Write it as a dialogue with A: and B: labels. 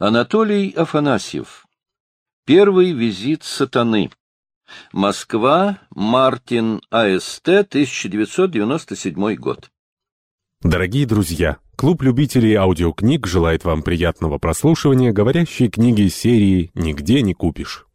A: Анатолий Афанасьев. Первый визит сатаны. Москва, Мартин, АСТ, 1997 год.
B: Дорогие друзья, клуб любителей аудиокниг желает вам приятного прослушивания говорящей книги серии «Нигде не купишь».